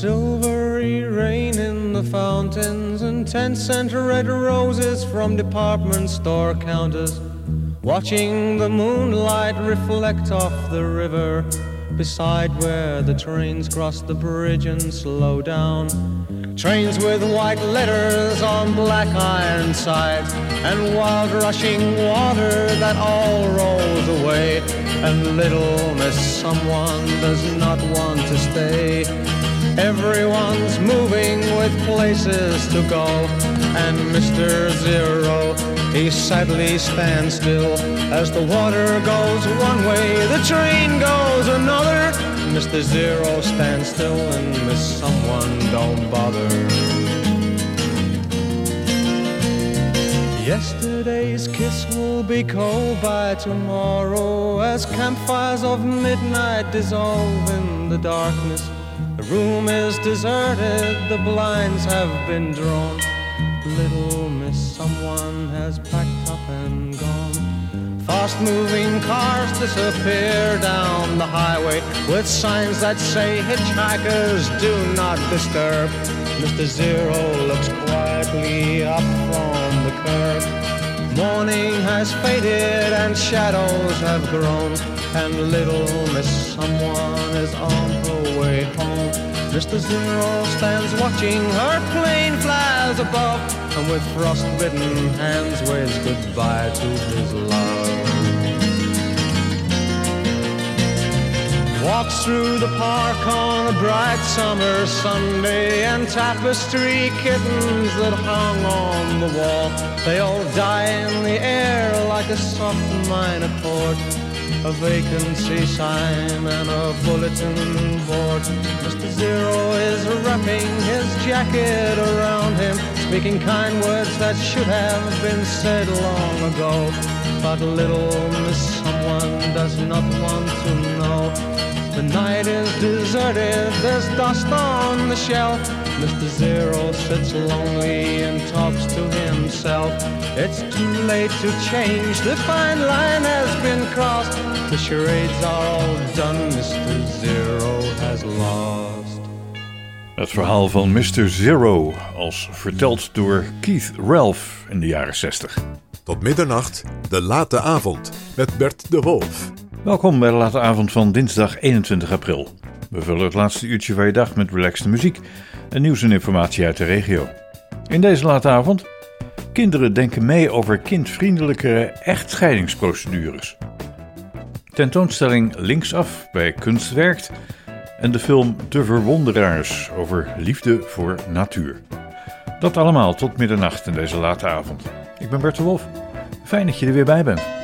silvery rain in the fountains and ten cent red roses from department store counters. Watching the moonlight reflect off the river beside where the trains cross the bridge and slow down. Trains with white letters on black iron sides and wild rushing water that all rolls away. And little Miss Someone does not want to stay. Everyone's moving with places to go, and Mr. Zero, he sadly stands still as the water goes one way, the train goes another. Mr. Zero stands still, and Miss Someone don't bother. Yesterday's kiss will be cold by tomorrow as campfires of midnight dissolve in the darkness. The room is deserted, the blinds have been drawn. Little Miss Someone has packed up and gone. Fast moving cars disappear down the highway with signs that say hitchhikers do not disturb. Mr. Zero looks quietly up from the curb. Morning has faded and shadows have grown, and little Miss Someone is on her way home. Mr. Zero stands watching her plane flies above, and with frost-bitten hands waves goodbye to his love. Walks through the park on a bright summer Sunday and tapestry kittens that hung on the wall. They all die in the air like a soft minor chord. A vacancy sign and a bulletin board. Mr. Zero is wrapping his jacket around him, speaking kind words that should have been said long ago. But little Miss Someone does not want to know. The night is deserted, there's dust on the shelf. Mr. Zero sits lonely and talks to himself. It's too late to change, the fine line has been crossed. The charades are all done, Mr. Zero has lost. Het verhaal van Mr. Zero, als verteld door Keith Ralph in de jaren 60. Tot middernacht, de late avond, met Bert de Wolf. Welkom bij de late avond van dinsdag 21 april. We vullen het laatste uurtje van je dag met relaxte muziek en nieuws en informatie uit de regio. In deze late avond, kinderen denken mee over kindvriendelijkere echtscheidingsprocedures. Tentoonstelling Linksaf bij Kunst Werkt en de film De Verwonderaars over liefde voor natuur. Dat allemaal tot middernacht in deze late avond. Ik ben Bert de Wolf. Fijn dat je er weer bij bent.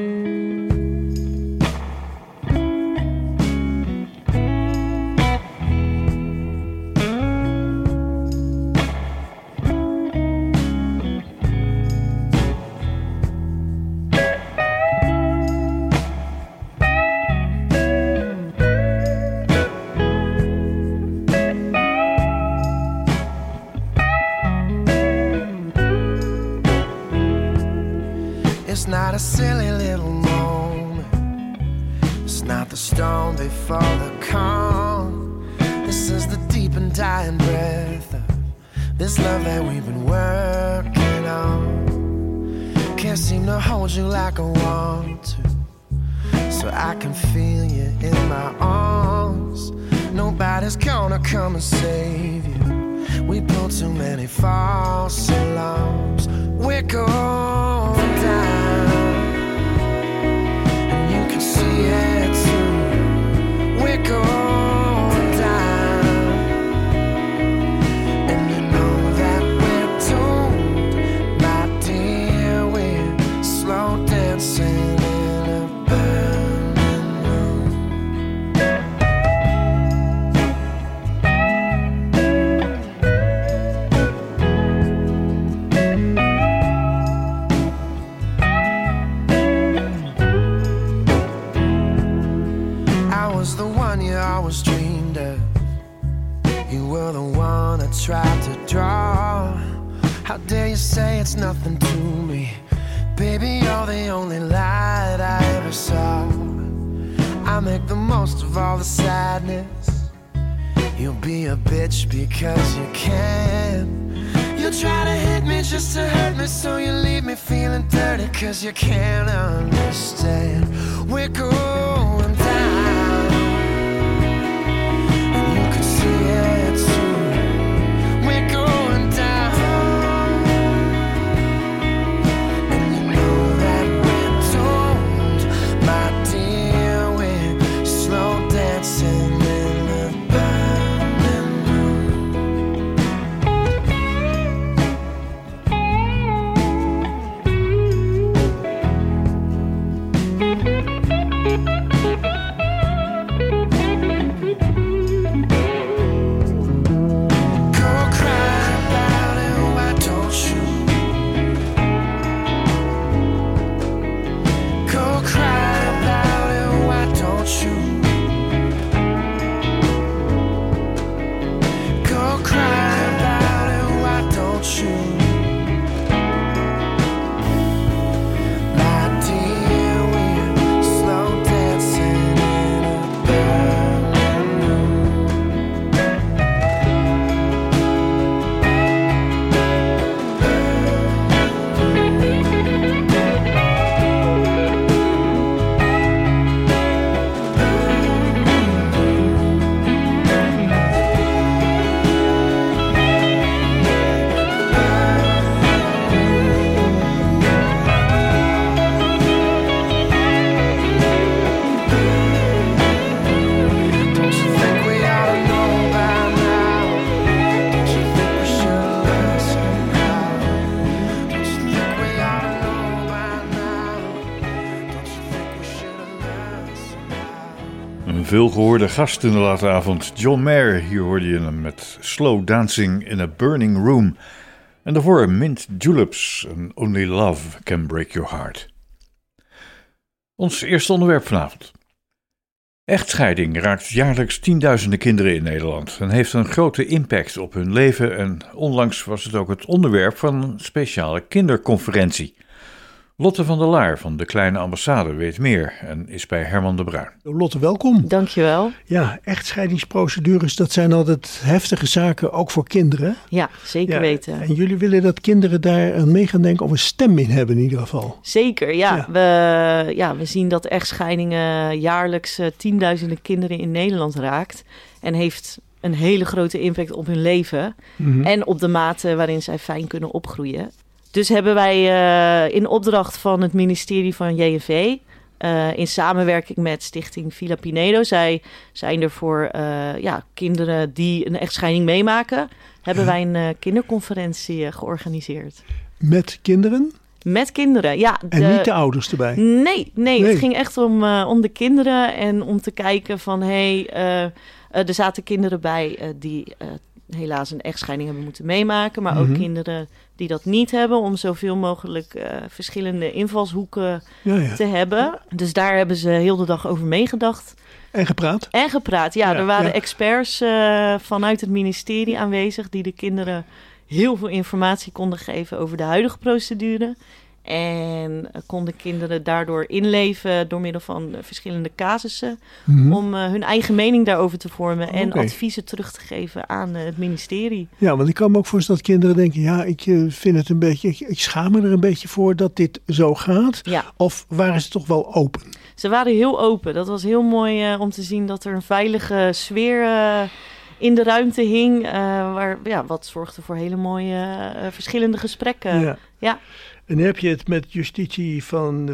Nobody's gonna come and save you. We built too many false alarms. We're going down, and you can see it most of all the sadness. You'll be a bitch because you can. You'll try to hit me just to hurt me, so you leave me feeling dirty because you can't understand. We're going veelgehoorde gast in de late avond, John Mayer. Hier hoorde je hem met Slow Dancing in a Burning Room. En daarvoor Mint Juleps en Only Love Can Break Your Heart. Ons eerste onderwerp vanavond. Echtscheiding raakt jaarlijks tienduizenden kinderen in Nederland en heeft een grote impact op hun leven. En onlangs was het ook het onderwerp van een speciale kinderconferentie. Lotte van der Laar van de Kleine Ambassade weet meer en is bij Herman de Bruin. Lotte, welkom. Dankjewel. Ja, echtscheidingsprocedures, dat zijn altijd heftige zaken, ook voor kinderen. Ja, zeker Ja, weten. En jullie willen dat kinderen daar aan mee gaan denken of een stem in hebben in ieder geval. Zeker, ja. Ja. We, ja. we zien dat echtscheidingen jaarlijks eh, tienduizenden kinderen in Nederland raakt. En heeft een hele grote impact op hun leven. Mhm. En op de mate waarin zij fijn kunnen opgroeien. Dus hebben wij eh, in opdracht van het ministerie van JNV... eh, in samenwerking met stichting Villa Pinedo... zij zijn er voor eh, ja, kinderen die een echtscheiding meemaken... hebben wij een kinderconferentie georganiseerd. met kinderen Met kinderen, ja. en de- niet de ouders erbij. Nee, nee, Nee. het ging echt om, om de kinderen en om te kijken van... hé, hey, er zaten kinderen bij die helaas een echtscheiding hebben moeten meemaken... maar Mhm. ook kinderen die dat niet hebben... om zoveel mogelijk eh, verschillende invalshoeken Ja, ja. te hebben. Dus daar hebben ze heel de dag over meegedacht. En gepraat. En gepraat. Ja, Ja, er waren experts eh, vanuit het ministerie aanwezig die de kinderen heel veel informatie konden geven over de huidige procedure. En eh, konden kinderen daardoor inleven door middel van eh, verschillende casussen. Mhm. Om eh, hun eigen mening daarover te vormen en adviezen terug te geven aan het ministerie. Ja, want ik kan me ook voorstellen dat kinderen denken... ja, ik vind het een beetje... Ik, ik schaam me er een beetje voor dat dit zo gaat. Ja, Of waren ze toch wel open? ze waren heel open. Dat was heel mooi om te zien dat er een veilige sfeer in de ruimte hing. waar, ja, wat zorgde voor hele mooie verschillende gesprekken. ja. ja. En dan heb je het met justitie van...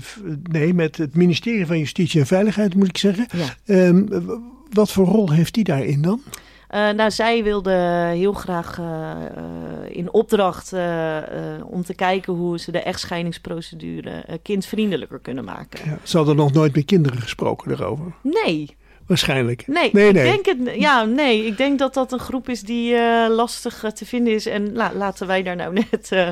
Nee, met het ministerie van Justitie en Veiligheid, moet ik zeggen. Ja. Ehm, wat voor rol heeft die daarin dan? Eh, nou, zij wilde heel graag eh, eh, in opdracht om te kijken hoe ze de echtscheidingsprocedure kindvriendelijker kunnen maken. Ja, ze hadden nog nooit met kinderen gesproken erover. Nee, Waarschijnlijk. nee, Nee, ik nee. denk het. Ja, nee, ik denk dat dat een groep is die eh, lastig eh, te vinden is. En la- laten wij daar nou net eh,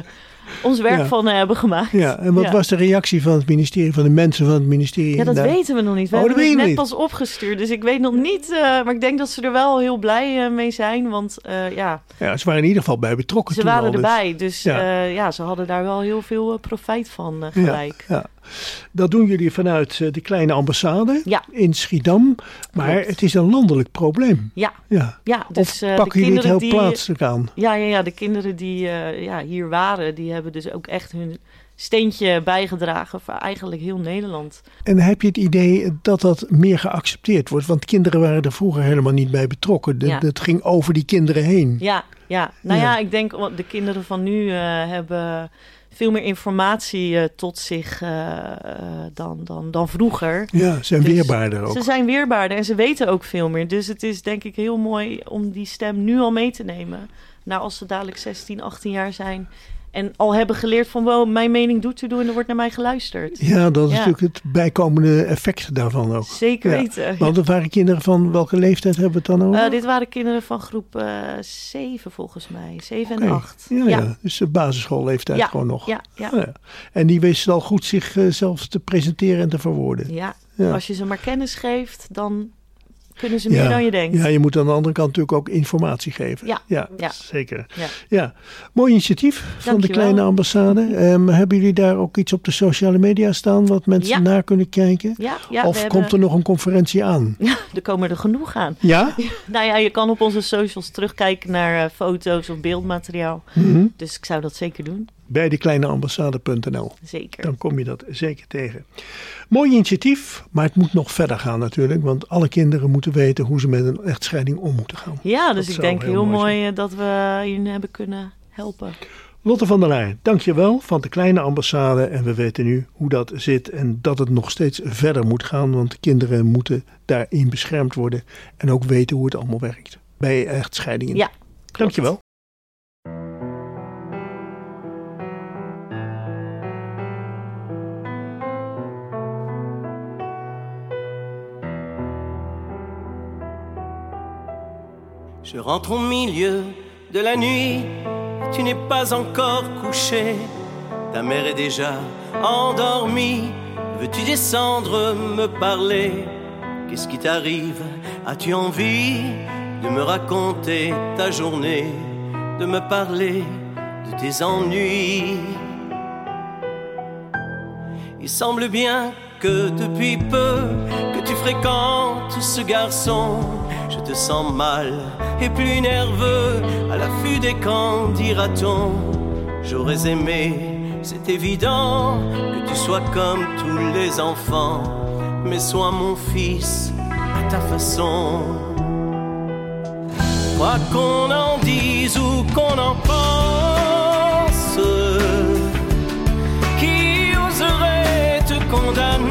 ons werk Ja. van hebben gemaakt. Ja, en wat Ja. was de reactie van het ministerie, van de mensen van het ministerie? Ja, dat daar? weten we nog niet. We Oh, hebben het net niet. pas opgestuurd, dus ik weet nog niet. maar ik denk dat ze er wel heel blij mee zijn, want ja, Ja, ze waren in ieder geval bij betrokken ze toen waren al, dus- erbij. Dus Ja. ja. ze hadden daar wel heel veel profijt van gelijk. Ja. Dat doen jullie vanuit eh, de kleine ambassade Ja. in Schiedam. Maar Klopt. het is een landelijk probleem. Ja, Ja. ja dus of eh, pakken jullie het heel die... plaatselijk aan? Ja, ja, ja, de kinderen die eh, ja, hier waren, die hebben dus ook echt hun steentje bijgedragen voor eigenlijk heel Nederland. En heb je het idee dat dat meer geaccepteerd wordt? Want kinderen waren er vroeger helemaal niet bij betrokken. De- Ja. Het ging over die kinderen heen. Ja, ja. nou Ja. ja, ik denk de kinderen van nu hebben veel meer informatie eh, tot zich eh, eh, dan, dan, dan vroeger. Ja, zijn Dus weerbaarder ook. Ze zijn weerbaarder en ze weten ook veel meer. Dus het is denk ik heel mooi om die stem nu al mee te nemen. Nou, als ze dadelijk 16, 18 jaar zijn en al hebben geleerd van... wow, mijn mening doet te doen en er wordt naar mij geluisterd. Ja, dat is Ja. natuurlijk het bijkomende effect daarvan ook. Zeker Ja. weten. Want het waren kinderen van welke leeftijd hebben we het dan over? Eh, dit waren kinderen van groep eh 7 volgens mij. 7 en Oké. 8. Ja, ja. dus de basisschoolleeftijd gewoon nog. Ja, ja. Oh ja. En die wisten al goed zichzelf te presenteren en te verwoorden. Ja. als je ze maar kennis geeft, dan kunnen ze meer dan je denkt. Ja, je moet aan de andere kant natuurlijk ook informatie geven. Ja, ja, ja. zeker. Ja. Mooi initiatief van de kleine ambassade. Ehm, hebben jullie daar ook iets op de sociale media staan wat mensen Ja. na kunnen kijken? Of komt hebben- er nog een conferentie aan? Ja, er komen er genoeg aan. Ja? Nou ja, je kan op onze socials terugkijken naar eh, foto's of beeldmateriaal. Mhm. Dus ik zou dat zeker doen. Bij dekleineambassade.nl. Zeker. Dan kom je dat zeker tegen. Mooi initiatief, maar het moet nog verder gaan natuurlijk. Want alle kinderen moeten weten hoe ze met een echtscheiding om moeten gaan. Ja, Dat dus ik denk heel heel, mooi eh, dat we jullie hebben kunnen helpen. Lotte van der Leyen, dankjewel van de kleine ambassade. En we weten nu hoe dat zit en dat het nog steeds verder moet gaan. Want de kinderen moeten daarin beschermd worden en ook weten hoe het allemaal werkt. Bij echtscheidingen. Ja, klopt. Dankjewel. Je rentre au milieu de la nuit, tu n'es pas encore couché, ta mère est déjà endormie. Veux-tu descendre me parler? Qu'est-ce qui t'arrive? As-tu envie de me raconter ta journée, de me parler de tes ennuis? Il semble bien que depuis peu que tu fréquentes ce garçon, je te sens mal et plus nerveux à l'affût des camps, dira-t-on. J'aurais aimé, c'est évident, que tu sois comme tous les enfants, mais sois mon fils à ta façon. Quoi qu'on en dise ou qu'on en pense, qui oserait te condamner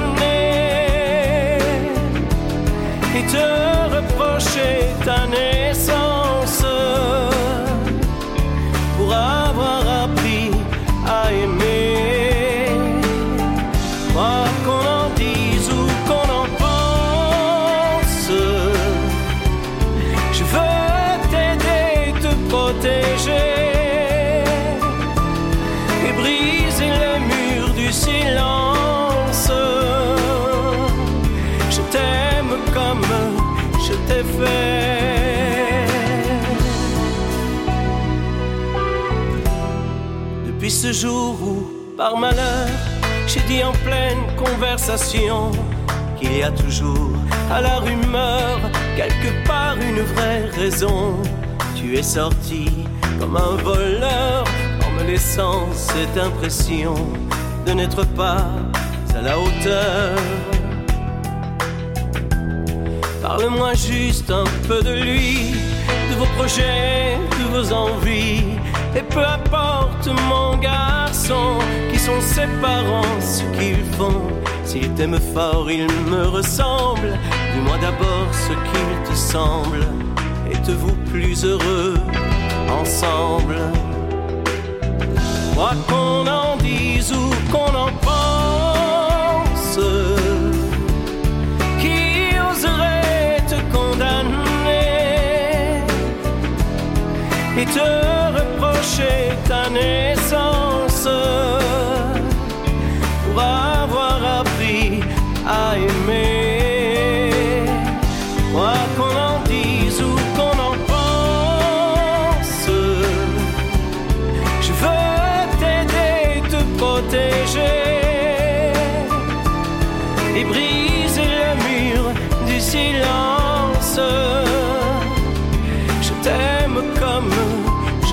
et te שתנסה ce jour où, par malheur, j'ai dit en pleine conversation qu'il y a toujours à la rumeur quelque part une vraie raison. Tu es sorti comme un voleur en me laissant cette impression de n'être pas à la hauteur. Parle-moi juste un peu de lui, de vos projets, de vos envies. Et peu importe mon garçon, qui sont ses parents, ce qu'ils font. S'ils t'aiment fort, ils me ressemblent. Dis-moi d'abord ce qu'il te semble. Êtes-vous plus heureux ensemble? Quoi qu'on en dise ou qu'on en pense, qui oserait te condamner? Et te shake the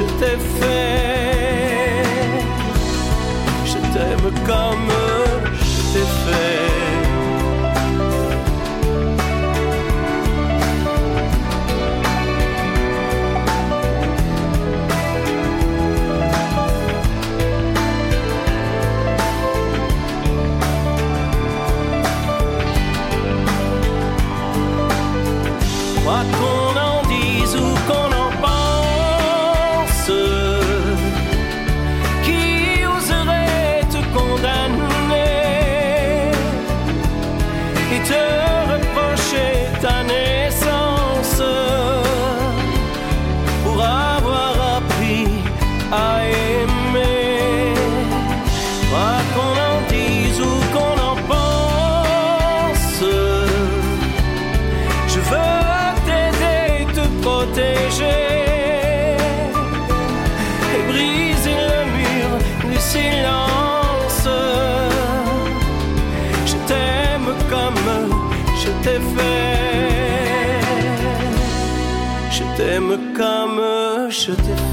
je t'ai fait. Je t'aime comme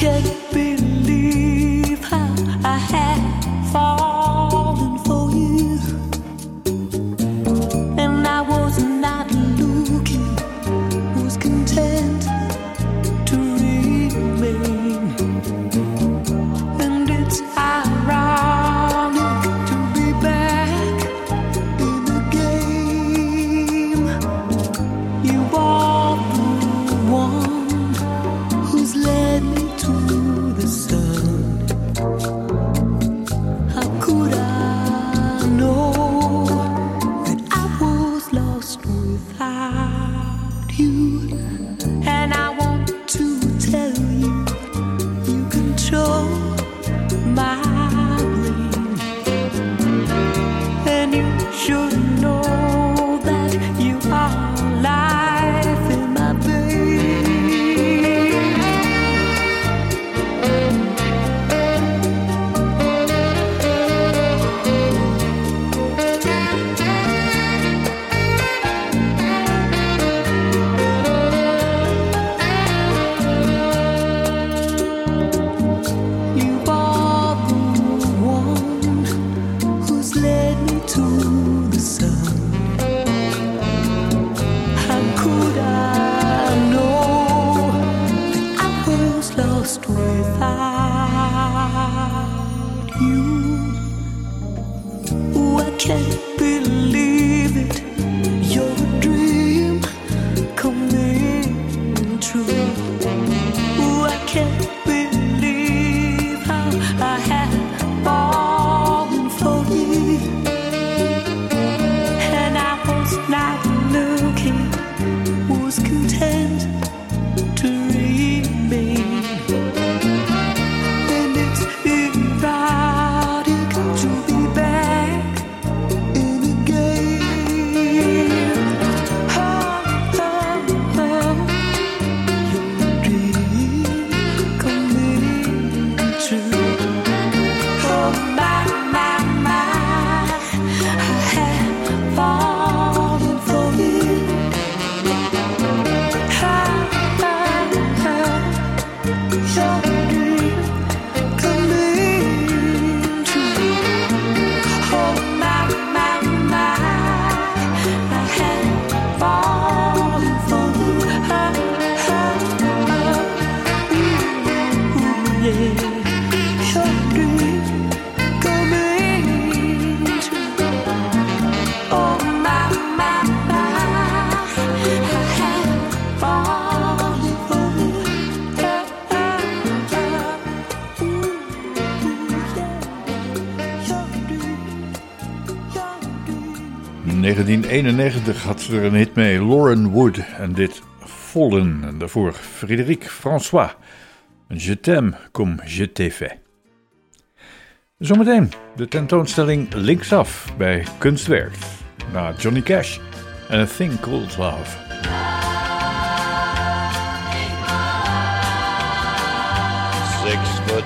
kick 1991 had ze er een hit mee, Lauren Wood. En dit Vollen. En daarvoor Frédéric François. Je t'aime comme je t'ai fait. Zometeen de tentoonstelling Linksaf bij Kunstwerk. Na Johnny Cash en A Thing Called Love.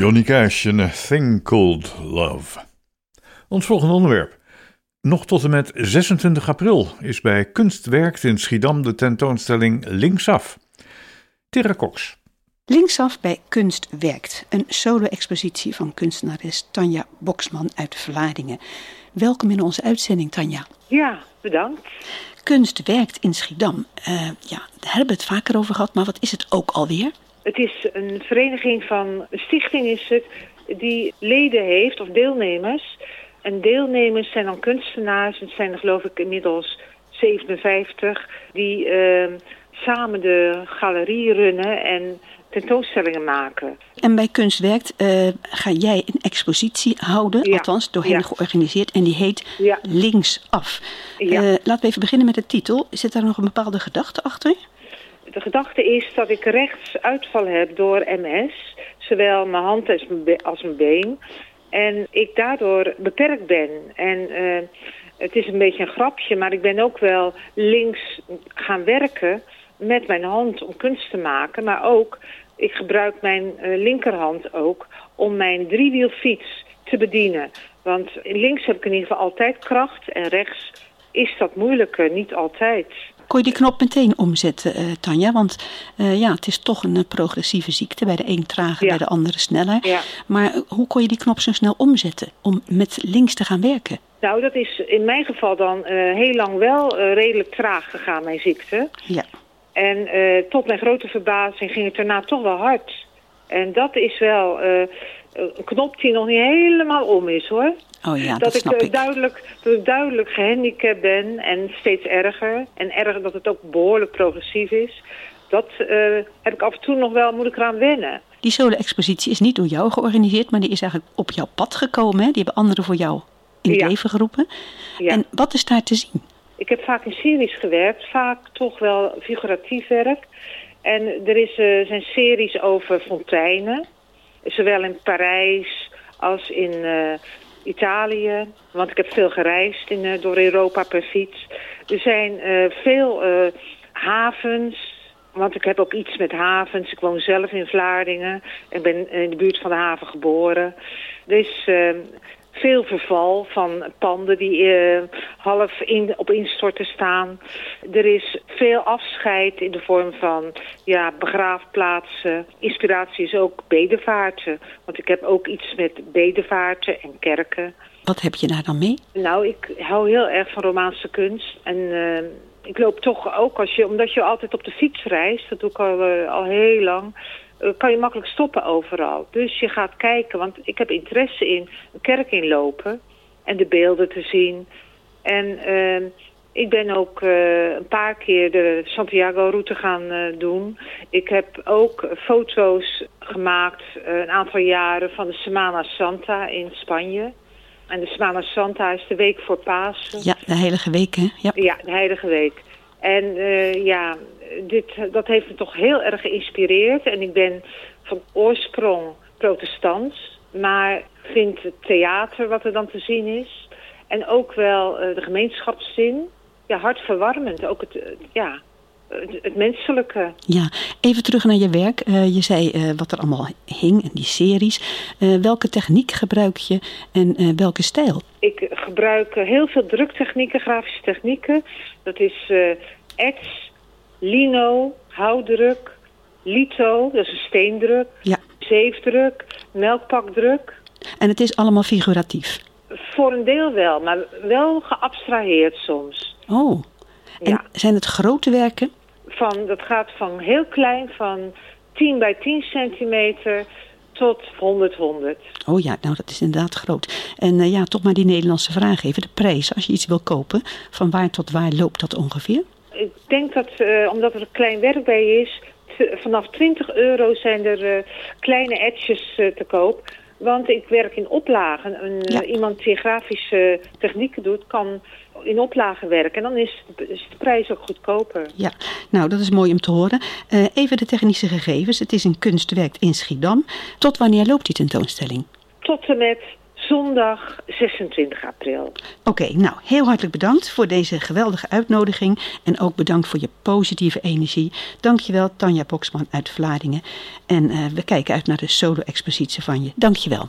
Johnny Cash en A Thing Called Love. Ons volgende onderwerp. Nog tot en met 26 april is bij Kunstwerkt in Schiedam de tentoonstelling Linksaf. Tera Cox. Linksaf bij Kunst werkt, een solo-expositie van kunstenares Tanja Boksman uit Vlaardingen. Welkom in onze uitzending, Tanja. Ja, bedankt. Kunst werkt in Schiedam. Eh, ja, daar hebben we het vaker over gehad, maar wat is het ook alweer? Het is een vereniging van, een stichting is het, die leden heeft of deelnemers. En deelnemers zijn dan kunstenaars, het zijn er geloof ik inmiddels 57, die eh, samen de galerie runnen en tentoonstellingen maken. En bij Kunst werkt eh, ga jij een expositie houden, Ja, althans door hen ja. georganiseerd, en die heet Ja. Linksaf. Eh, laten we even beginnen met de titel. Zit daar nog een bepaalde gedachte achter? De gedachte is dat ik rechtsuitval heb door MS, zowel mijn hand als mijn, be- als mijn been. En ik daardoor beperkt ben. En eh, het is een beetje een grapje, maar ik ben ook wel links gaan werken met mijn hand om kunst te maken. Maar ook, ik gebruik mijn eh, linkerhand ook om mijn driewielfiets te bedienen. Want links heb ik in ieder geval altijd kracht en rechts is dat moeilijker, niet altijd. Kon je die knop meteen omzetten, eh, Tanja? Want eh, ja, het is toch een eh, progressieve ziekte. Bij de een trager, bij de andere sneller. Ja. Maar hoe kon je die knop zo snel omzetten om met links te gaan werken? Nou, dat is in mijn geval dan heel lang wel redelijk traag gegaan, mijn ziekte. Ja. En tot mijn grote verbazing ging het daarna toch wel hard. En dat is wel een knop die nog niet helemaal om is, hoor. Oh ja, dat, ik, snap eh, ik. Duidelijk, dat ik duidelijk gehandicapt ben en steeds erger. En erger dat het ook behoorlijk progressief is. Dat eh, heb ik af en toe nog wel, moet ik eraan wennen. Die solo-expositie is niet door jou georganiseerd, maar die is eigenlijk op jouw pad gekomen. Hè? Die hebben anderen voor jou in het Ja. leven geroepen. Ja. En wat is daar te zien? Ik heb vaak in series gewerkt, vaak toch wel figuratief werk. En er is, eh, zijn series over fonteinen, zowel in Parijs als in eh, Italië. Want ik heb veel gereisd in, eh, door Europa per fiets. Er zijn eh, veel havens, want ik heb ook iets met havens. Ik woon zelf in Vlaardingen en ben in de buurt van de haven geboren. Er is eh, veel verval van panden die eh, half in, op instorten staan. Er is veel afscheid in de vorm van ja, begraafplaatsen. Inspiratie is ook bedevaarten. Want ik heb ook iets met bedevaarten en kerken. Wat heb je daar dan mee? Nou, ik hou heel erg van Romaanse kunst. En eh, ik loop toch ook, als je, omdat je altijd op de fiets reist, dat doe ik al, eh, al heel lang, kan je makkelijk stoppen overal. Dus je gaat kijken, want ik heb interesse in een kerk inlopen en de beelden te zien. En eh, ik ben ook eh, een paar keer de Santiago-route gaan eh, doen. Ik heb ook foto's gemaakt eh, een aantal jaren van de Semana Santa in Spanje. En de Semana Santa is de week voor Pasen. Ja, de Heilige Week, hè? Ja. Ja, de Heilige Week. En eh, ja, dit, dat heeft me toch heel erg geïnspireerd. En ik ben van oorsprong protestants, maar vind het theater wat er dan te zien is. En ook wel eh, de gemeenschapszin. Ja, hartverwarmend. Ook het, eh, ja, het, menselijke. Ja, even terug naar je werk. Eh, je zei eh, wat er allemaal hing en die series. Eh, welke techniek gebruik je en welke stijl? Ik gebruik heel veel druktechnieken, grafische technieken. Dat is ets, lino, houtdruk, litho, dat is een steendruk, Ja. zeefdruk, melkpakdruk. En het is allemaal figuratief. Voor een deel wel, maar wel geabstraheerd soms. Oh. En Ja. zijn het grote werken? Van, dat gaat van heel klein, van 10 bij 10 centimeter tot 100, 100. Oh ja, nou dat is inderdaad groot. En eh, ja, toch maar die Nederlandse vraag even. De prijs, als je iets wil kopen, van waar tot waar loopt dat ongeveer? Ik denk dat, eh, omdat er een klein werk bij is, vanaf 20 euro zijn er eh, kleine etjes te koop. Want ik werk in oplagen. Een, eh, Ja. iemand die grafische technieken doet, kan in oplagen werken. En dan is de, is de prijs ook goedkoper. Ja, nou dat is mooi om te horen. Eh, even de technische gegevens. Het is een kunstwerk in Schiedam. Tot wanneer loopt die tentoonstelling? Tot en met zondag 26 april. Oké, nou heel hartelijk bedankt voor deze geweldige uitnodiging. En ook bedankt voor je positieve energie. Dankjewel Tanja Boksman uit Vlaardingen. En eh, we kijken uit naar de solo-expositie van je. Dankjewel.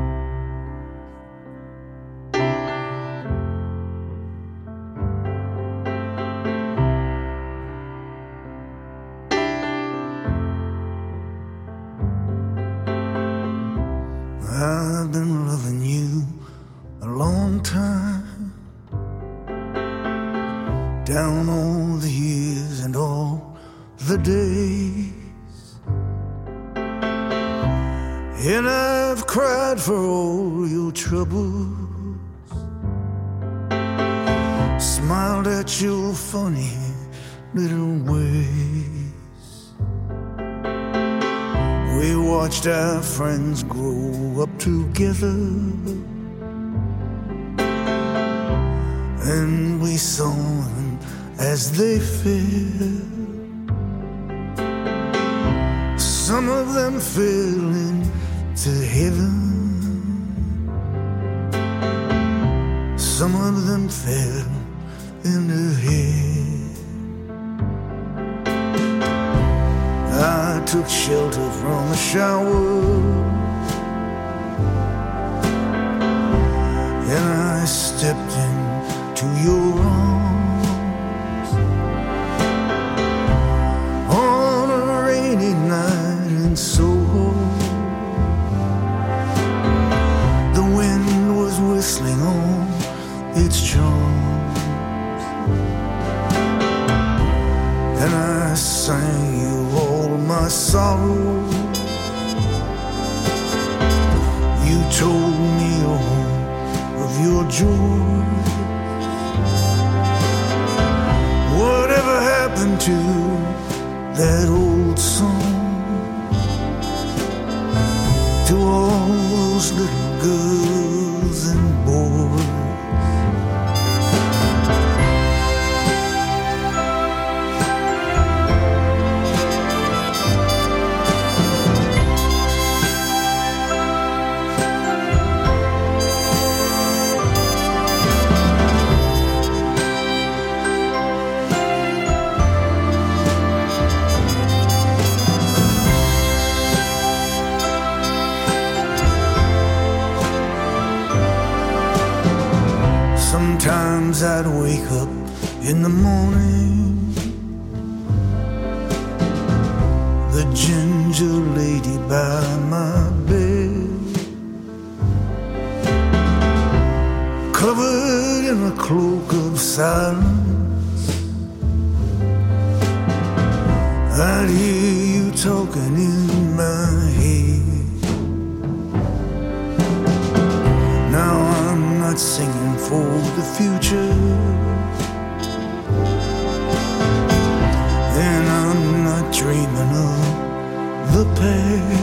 straighten up the pain.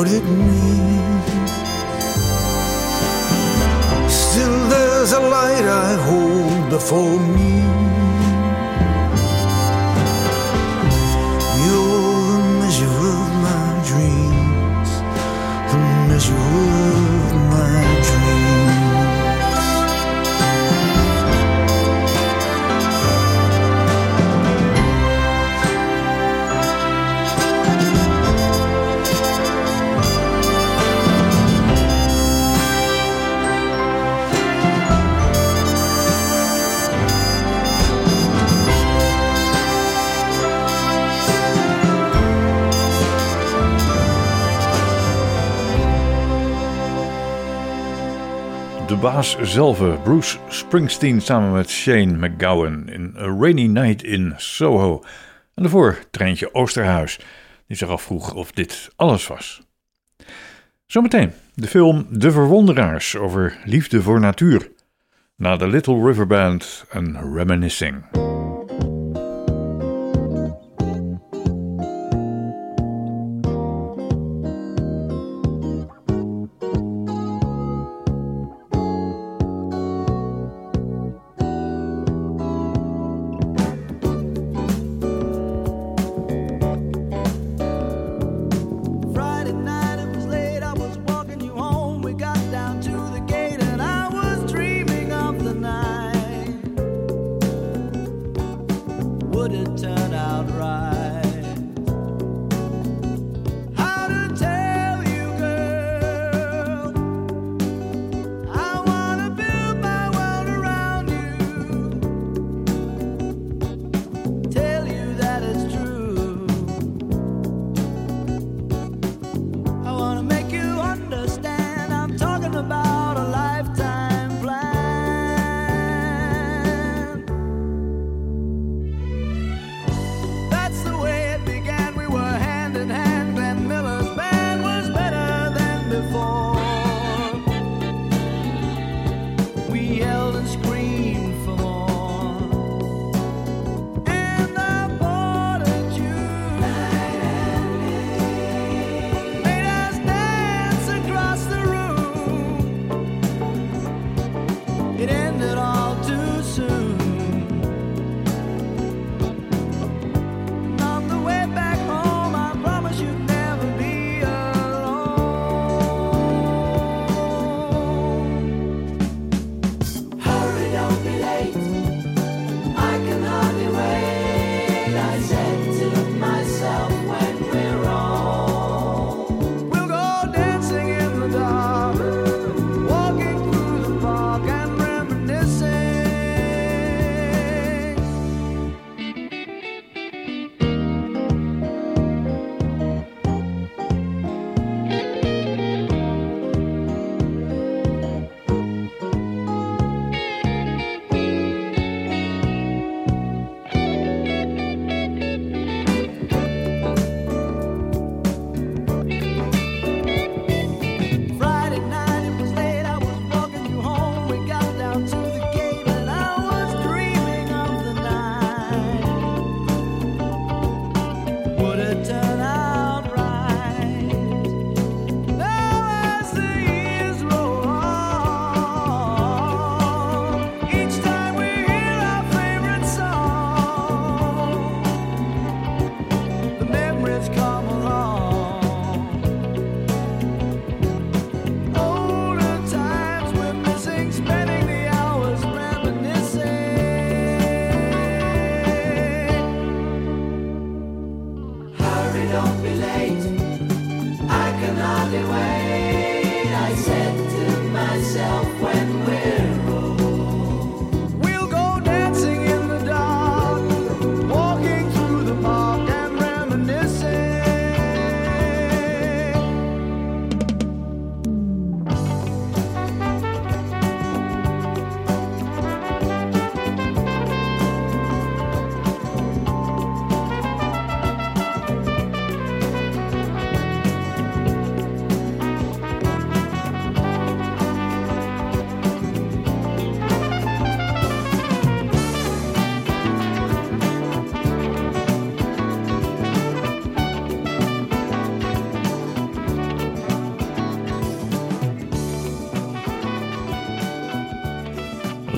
what it means. Still, there's a light I hold before me. baas zelf, Bruce Springsteen, samen met Shane McGowan in A Rainy Night in Soho. En daarvoor Treintje Oosterhuis, die zich afvroeg of dit alles was. Zometeen de film De Verwonderaars over liefde voor natuur. Na de Little River Band en Reminiscing.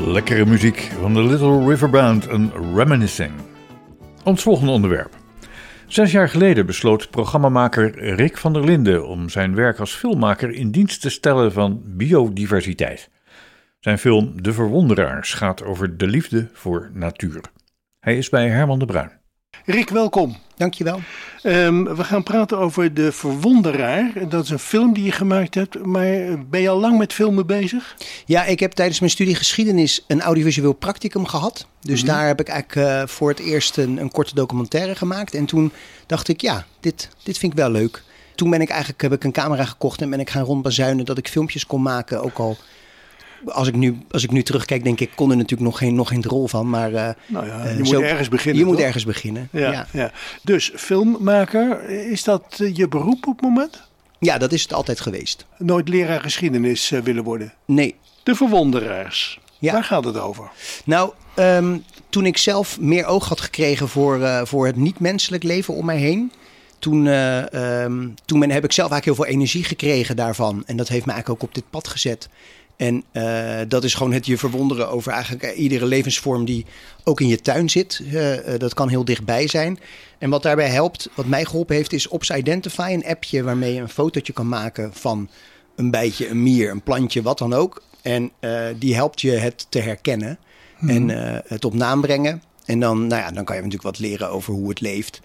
Lekkere muziek van de Little River Band en Reminiscing. Ons volgende onderwerp. Zes jaar geleden besloot programmamaker Rick van der Linden om zijn werk als filmmaker in dienst te stellen van biodiversiteit. Zijn film De Verwonderaars gaat over de liefde voor natuur. Hij is bij Herman de Bruin. Rick, welkom. Dankjewel. Um, we gaan praten over De Verwonderaar. Dat is een film die je gemaakt hebt. Maar ben je al lang met filmen bezig? Ja, ik heb tijdens mijn studie geschiedenis een audiovisueel practicum gehad. Dus Mhm. daar heb ik eigenlijk eh, voor het eerst een, een korte documentaire gemaakt. En toen dacht ik, ja, dit, dit vind ik wel leuk. Toen ben ik eigenlijk, heb ik een camera gekocht en ben ik gaan rondbazuinen dat ik filmpjes kon maken. Ook al, als ik nu, als ik nu terugkijk, denk ik, kon er natuurlijk nog geen, nog geen rol van. Maar eh, Nou ja, eh, je moet zo- ergens beginnen. Je moet ergens beginnen, Ja, ja. ja. Dus filmmaker, is dat eh, je beroep op het moment? Ja, dat is het altijd geweest. Nooit leraar geschiedenis eh, willen worden? Nee. De Verwonderaars. Waar gaat het over? Nou, ehm, toen ik zelf meer oog had gekregen voor, eh, voor het niet-menselijk leven om mij heen. Toen, eh, ehm, toen ben, heb ik zelf eigenlijk heel veel energie gekregen daarvan. En dat heeft me eigenlijk ook op dit pad gezet. En eh, dat is gewoon het je verwonderen over eigenlijk iedere levensvorm die ook in je tuin zit. Eh, eh, dat kan heel dichtbij zijn. En wat daarbij helpt, wat mij geholpen heeft, is Ops Identify. Een appje waarmee je een fotootje kan maken van een bijtje, een mier, een plantje, wat dan ook. En die helpt je het te herkennen en eh, het op naam brengen. En dan, nou ja, dan kan je natuurlijk wat leren over hoe het leeft.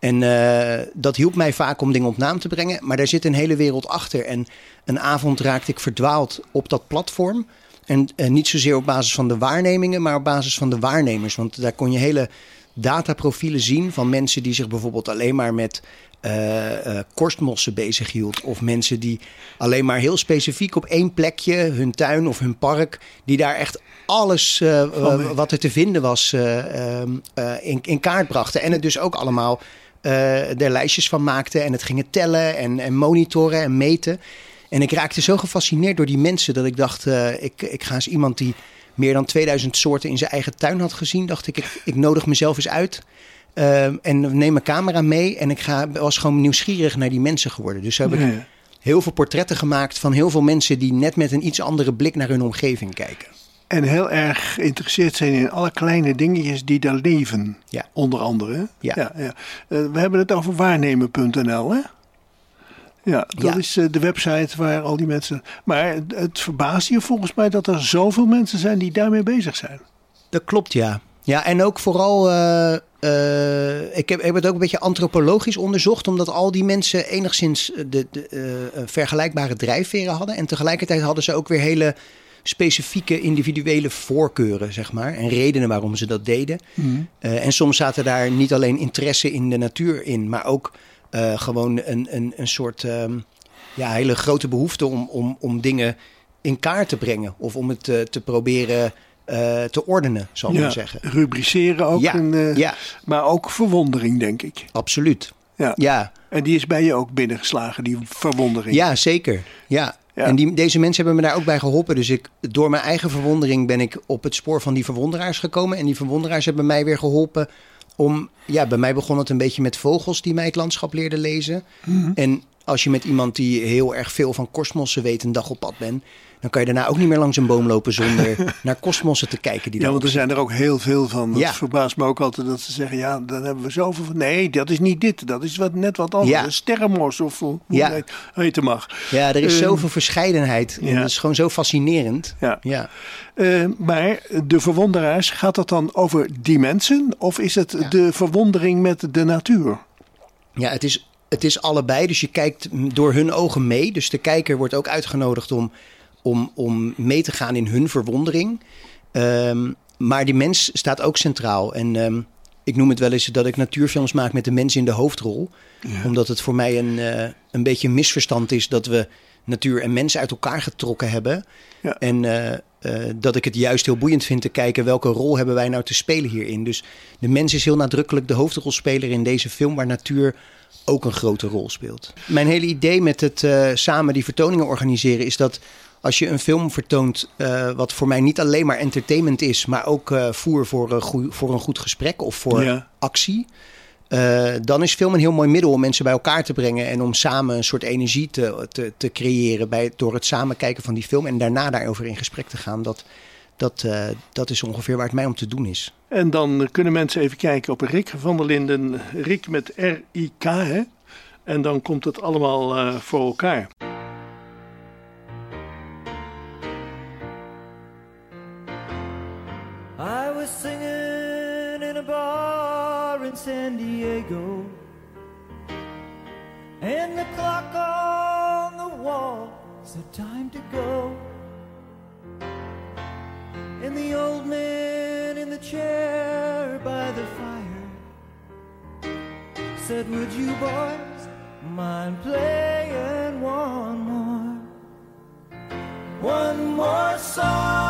En eh, dat hielp mij vaak om dingen op naam te brengen. Maar daar zit een hele wereld achter. En een avond raakte ik verdwaald op dat platform. En niet zozeer op basis van de waarnemingen, maar op basis van de waarnemers. Want daar kon je hele dataprofielen zien van mensen die zich bijvoorbeeld alleen maar met eh, eh, korstmossen bezighield. Of mensen die alleen maar heel specifiek op één plekje, hun tuin of hun park, die daar echt alles wat er te vinden was eh, ehm, eh, in, in kaart brachten. En het dus ook allemaal eh er lijstjes van maakten en het gingen tellen en, en monitoren en meten. En ik raakte zo gefascineerd door die mensen dat ik dacht, eh, ik, ik ga eens iemand die meer dan 2000 soorten in zijn eigen tuin had gezien, dacht ik, ik, ik nodig mezelf eens uit. Ehm, en neem mijn camera mee en ik ga, was gewoon nieuwsgierig naar die mensen geworden. Dus heb ik heel veel portretten gemaakt van heel veel mensen die net met een iets andere blik naar hun omgeving kijken. En heel erg geïnteresseerd zijn in alle kleine dingetjes die daar leven. Ja. Onder andere. Ja. Ja, Eh, we hebben het over waarnemen.nl, hè? Ja, dat is eh, de website waar al die mensen... Maar het, verbaast je volgens mij dat er zoveel mensen zijn die daarmee bezig zijn. Dat klopt, ja. Ja, en ook vooral, eh, ik, heb, ik heb het ook een beetje antropologisch onderzocht, omdat al die mensen enigszins de, de, vergelijkbare drijfveren hadden. En tegelijkertijd hadden ze ook weer hele specifieke individuele voorkeuren, zeg maar. En redenen waarom ze dat deden. Eh, en soms zaten daar niet alleen interesse in de natuur in, maar ook eh, gewoon een, een, een soort ehm, ja, hele grote behoefte om, om, om dingen in kaart te brengen. Of om het eh, te proberen te ordenen, zal ik Ja, maar zeggen. Rubriceren ook. Ja, en, ja. Maar ook verwondering, denk ik. Absoluut. Ja. Ja. En die is bij je ook binnengeslagen, die verwondering. Ja, zeker. Ja. Ja. En die, deze mensen hebben me daar ook bij geholpen. Dus ik, door mijn eigen verwondering ben ik op het spoor van die verwonderaars gekomen. En die verwonderaars hebben mij weer geholpen Om, ja, bij mij begon het een beetje met vogels die mij het landschap leerden lezen. Mhm. En als je met iemand die heel erg veel van korstmossen weet een dag op pad bent, dan kan je daarna ook niet meer langs een boom lopen zonder naar korstmossen te kijken. Die Ja, want er zijn er ook heel veel van. Dat Ja. verbaast me ook altijd dat ze zeggen, ja, dan hebben we zoveel van. Nee, dat is niet dit. Dat is wat, net wat anders. Ja. Sterrenmos of hoe Ja. het heten mag. Ja, er is Ehm, zoveel verscheidenheid. En ja. dat is gewoon zo fascinerend. Ja. Ja. Eh, maar de verwonderaars, gaat dat dan over die mensen? Of is het de verwondering met de natuur? Ja, het is, het is allebei. Dus je kijkt door hun ogen mee. Dus de kijker wordt ook uitgenodigd om, om, om mee te gaan in hun verwondering. Ehm, maar die mens staat ook centraal. En ehm, ik noem het wel eens dat ik natuurfilms maak met de mens in de hoofdrol. Omdat het voor mij een, eh, een beetje een misverstand is dat we natuur en mens uit elkaar getrokken hebben. Ja. En eh, eh, dat ik het juist heel boeiend vind te kijken welke rol hebben wij nou te spelen hierin. Dus de mens is heel nadrukkelijk de hoofdrolspeler in deze film, waar natuur ook een grote rol speelt. Mijn hele idee met het eh, samen die vertoningen organiseren is dat als je een film vertoont, eh, wat voor mij niet alleen maar entertainment is, maar ook eh, voer voor, een goe- voor een goed gesprek of voor Ja. actie. dan is film een heel mooi middel om mensen bij elkaar te brengen en om samen een soort energie te, te, te creëren bij, door het samen kijken van die film en daarna daarover in gesprek te gaan. Dat, dat, dat is ongeveer waar het mij om te doen is. En dan kunnen mensen even kijken op Rick van der Linden. Rick met R-I-K, hè? En dan komt het allemaal eh, voor elkaar. I was singing in a bar in San Diego, and the clock on the wall said time to go. And the old man chair by the fire said, Would you boys mind playing one more? One more song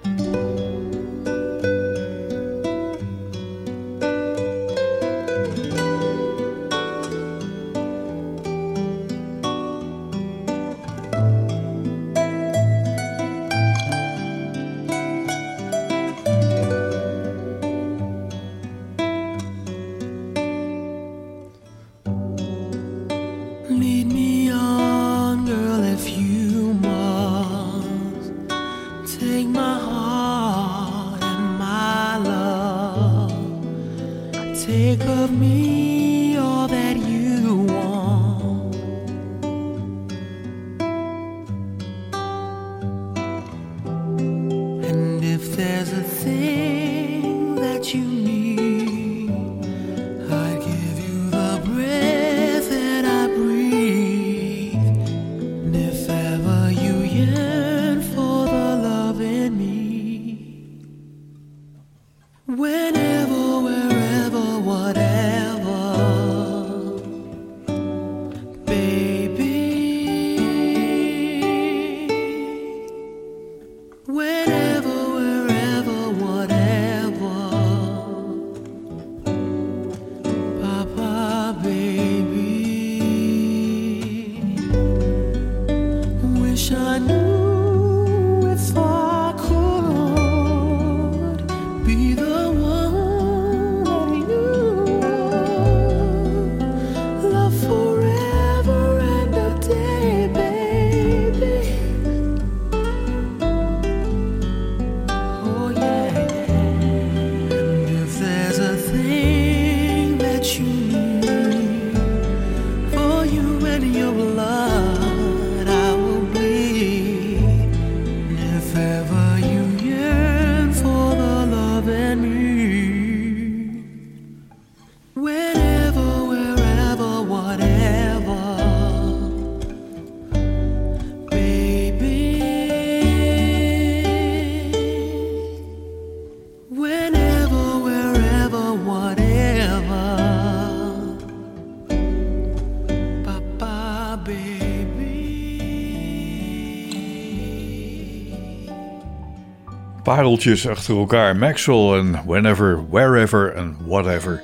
Pareltjes achter elkaar. Maxwell en Whenever, Wherever en Whatever.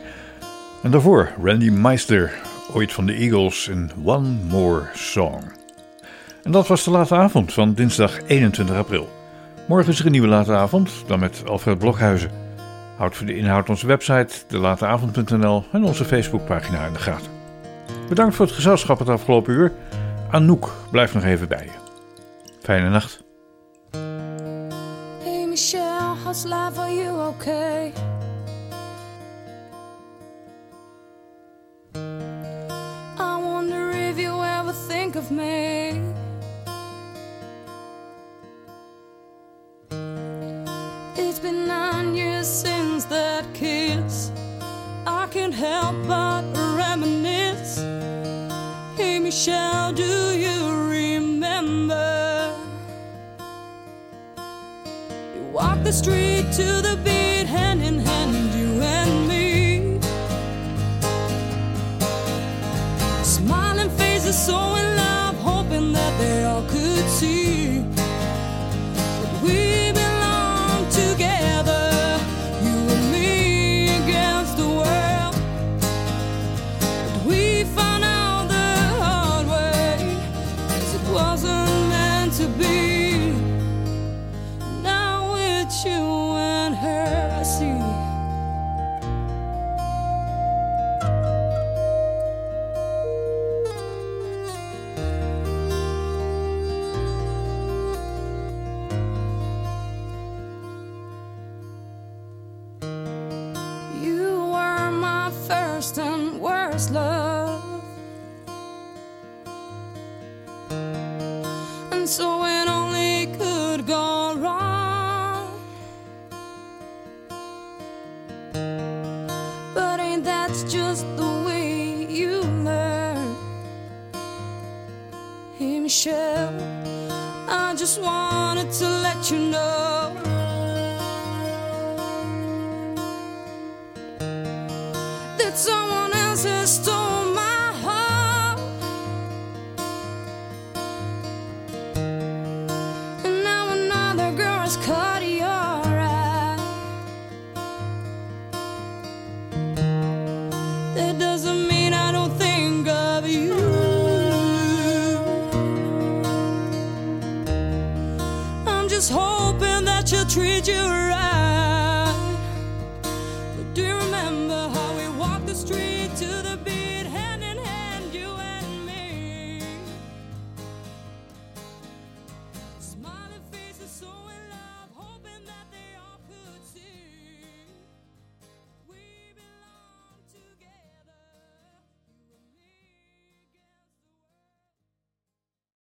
En daarvoor Randy Meister, ooit van de Eagles in One More Song. En dat was de late avond van dinsdag 21 april. Morgen is er een nieuwe late avond, dan met Alfred Blokhuizen. Houd voor de inhoud onze website, delateavond.nl en onze Facebookpagina in de gaten. Bedankt voor het gezelschap het afgelopen uur. Anouk blijft nog even bij je. Fijne nacht. How's life? Are you okay? I wonder if you ever think of me. It's been nine years since that kiss. I can't help but reminisce. Hey Michelle, do you We walked the street to the beat, hand in hand, you and me. Smiling faces, so in love,